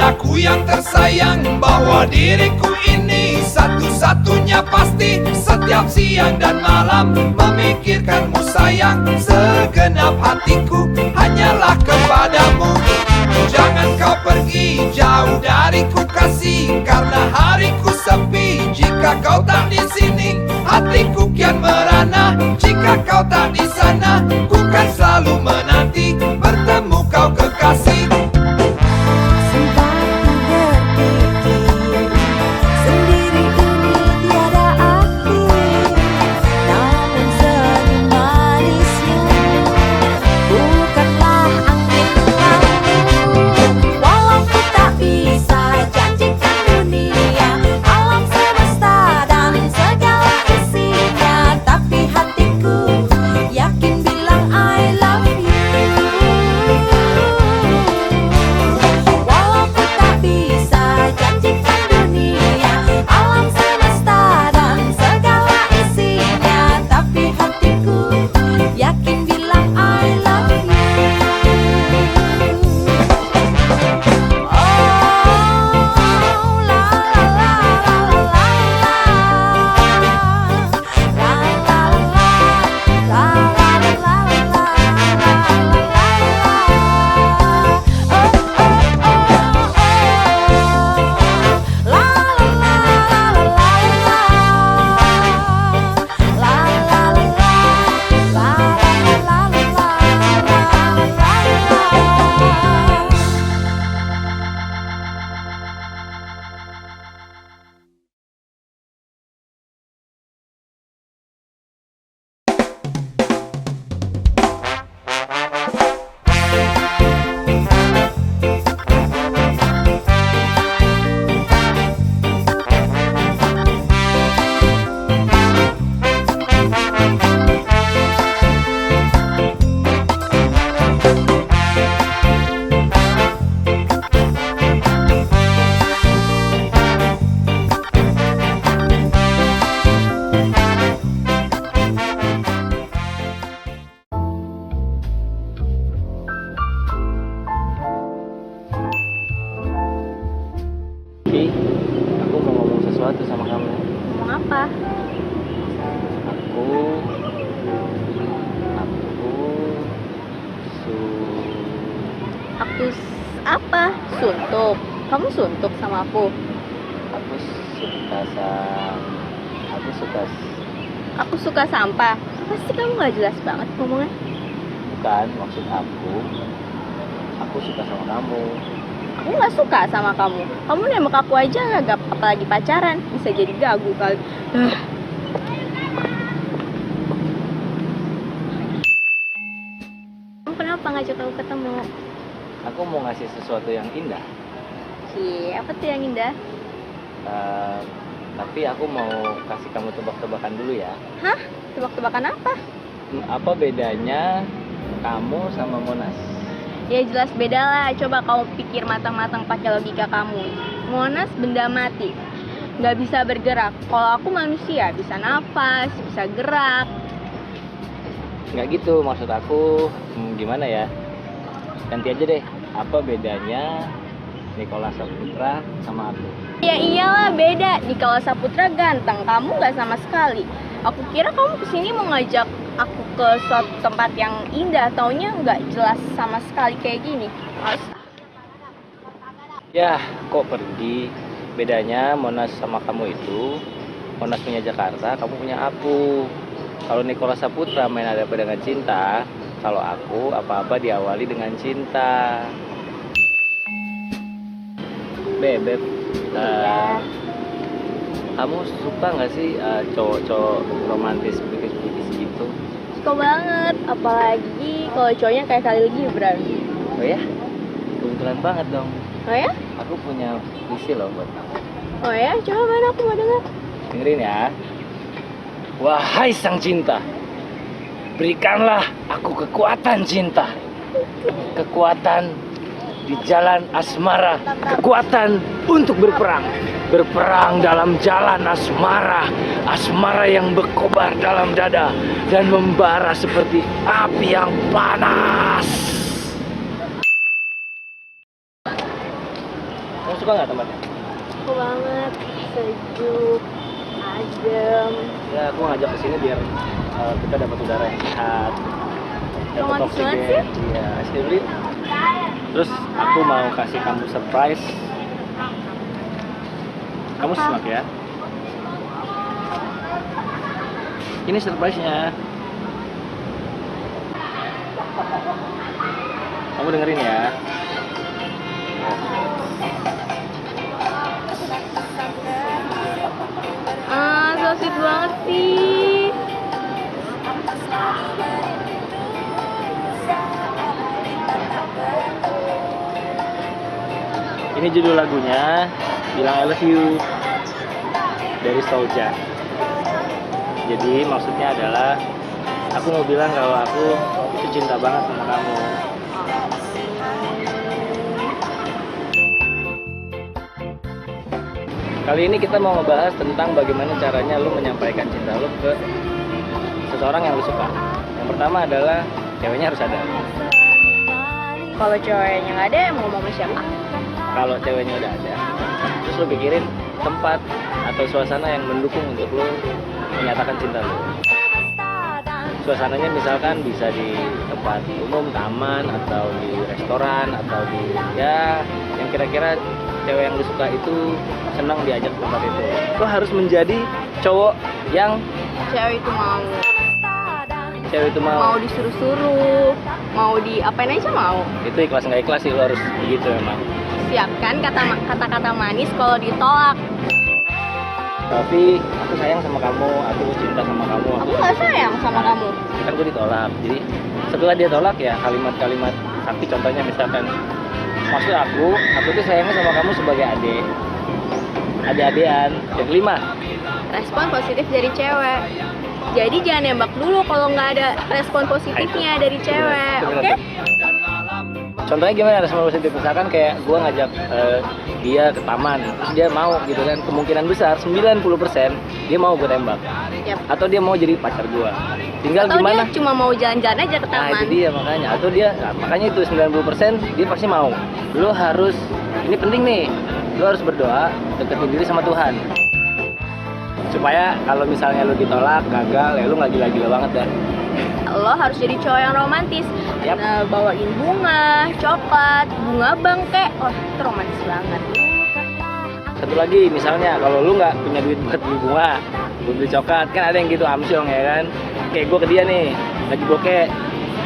padaku yang tersayang Bahwa diriku ini satu-satunya pasti Setiap siang dan malam memikirkanmu sayang. Segenap hatiku hanyalah kepadamu. Jangan kau pergi jauh dariku kasih Karena hariku sepi. Jika kau tak di sini Hatiku kian merana. Jika kau tak di sana Ku kan selalu menanti Aku s- apa? Suntuk. Kamu suntuk sama aku. aku suka sama, aku suka, Aku suka sampah. Pasti kamu nggak jelas banget ngomongnya. bukan maksud aku. Aku suka sama kamu. Aku nggak suka sama kamu. Kamu nembak aku aja nggak apalagi pacaran. Bisa jadi gagu kali. Kenapa ngajak aku ketemu? Aku mau ngasih sesuatu yang indah. Cie, apa tuh yang indah? Eh, tapi aku mau kasih kamu tebak-tebakan dulu ya. Tebak-tebakan apa? Hmm, Apa bedanya kamu sama Monas? Ya jelas beda lah. Coba kamu pikir matang-matang pakai logika kamu. Monas benda mati, nggak bisa bergerak. Kalau aku manusia, bisa nafas, bisa gerak. nggak gitu maksud aku hmm, gimana ya ganti aja deh apa bedanya Nicholas Saputra sama aku Ya iyalah beda. Nikola Saputra ganteng, kamu nggak sama sekali. Aku kira kamu ke sini mau ngajak aku ke suatu tempat yang indah, taunya nggak jelas sama sekali kayak gini. Males. ya kok pergi bedanya Monas sama kamu itu Monas punya Jakarta kamu punya aku kalau Nicholas Saputra main ada apa dengan cinta kalau aku apa-apa diawali dengan cinta bebek eh, kamu suka nggak sih eh, cowok-cowok romantis puitis-puitis gitu Suka banget, apalagi kalau cowoknya kayak Khalil Gibran. oh ya kebetulan banget dong Oh ya? aku punya puisi loh buat kamu Oh ya? Coba mana aku mau dengar. dengerin ya wahai sang cinta berikanlah aku kekuatan cinta. Kekuatan di jalan asmara. Kekuatan untuk berperang. Berperang dalam jalan asmara. Asmara yang berkobar dalam dada dan membara seperti api yang panas. Kamu suka nggak tempatnya? Suka banget, sejuk, adem. ya aku ngajak ke sini biar uh, kita dapat udara yang sehat. Dapat oksigen iya Astrid terus aku mau kasih kamu surprise. Kamu simak ya? Ini surprise nya kamu dengerin ya Sweet banget sih. Ini judul lagunya Bilang I Love You dari Soulja. Jadi maksudnya adalah aku mau bilang kalau aku itu cinta banget sama kamu. Kali ini kita mau ngebahas tentang bagaimana caranya lu menyampaikan cinta lu ke seseorang yang lu suka. Yang pertama adalah ceweknya harus ada. Kalau cowoknya nggak ada, mau ngomong sama siapa? kalau ceweknya udah ada terus lo pikirin tempat atau suasana yang mendukung untuk lo menyatakan cinta lo suasananya misalkan bisa di tempat umum taman atau di restoran atau di ya yang kira-kira cewek yang lo suka itu senang diajak ke tempat itu lo harus menjadi cowok yang Cewek itu mau, cewek itu mau mau disuruh-suruh, mau di apain aja mau. itu ikhlas nggak ikhlas sih lo harus begitu memang Siapkan kata kata-kata manis kalau ditolak. tapi aku sayang sama kamu aku cinta sama kamu Aku nggak sayang sama kamu. kan gue ditolak jadi setelah dia tolak ya kalimat-kalimat sakti contohnya misalkan maksud aku aku tuh sayangnya sama kamu sebagai adik adik-adian yang kelima Respon positif dari cewek. Jadi jangan nembak dulu kalau nggak ada respon positifnya dari cewek, oke? Contohnya gimana respon positif misalkan kayak gue ngajak eh, dia ke taman terus dia mau gitu kan kemungkinan besar 90% dia mau gue tembak. Yap. atau dia mau jadi pacar gue tinggal Atau gimana? dia cuma mau jalan-jalan aja ke Nah taman. itu dia makanya. Atau dia nah, Makanya itu 90% Dia pasti mau. Lo harus Ini penting nih Lo harus berdoa Deketin diri sama Tuhan. Supaya kalau misalnya lo ditolak Gagal Ya lo nggak gila-gila banget dah Lo harus jadi cowok yang romantis. Yap. Nah, bawain bunga, coklat, bunga bangke. Wah, itu romantis banget. Satu lagi misalnya Kalau lo nggak punya duit buat beli bunga Buat beli coklat Kan ada yang gitu amsyong ya kan Kayak gue ke dia nih Lagi bokeh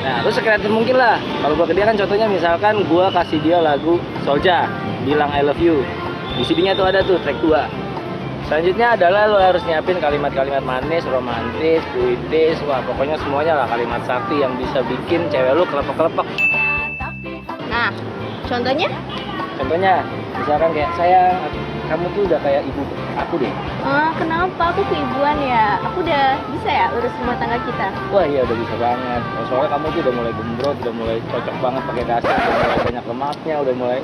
Nah, lu sekreatif mungkin lah. Kalau gua ke dia kan contohnya misalkan gua kasih dia lagu Soulja, bilang I love you. Di CD-nya tuh ada tuh track 2. Selanjutnya adalah lo harus nyiapin kalimat-kalimat manis, romantis, puitis, wah pokoknya semuanya lah kalimat sakti yang bisa bikin cewek lu kelepek-kelepek. Nah, contohnya? Contohnya, misalkan kayak sayang, kamu tuh udah kayak ibu aku deh. Ah, kenapa aku keibuan ya? Aku udah bisa ya urus rumah tangga kita. Wah iya udah bisa banget. Soalnya kamu tuh udah mulai gembrot, udah mulai cocok banget pakai kasur, udah mulai banyak lemaknya, udah mulai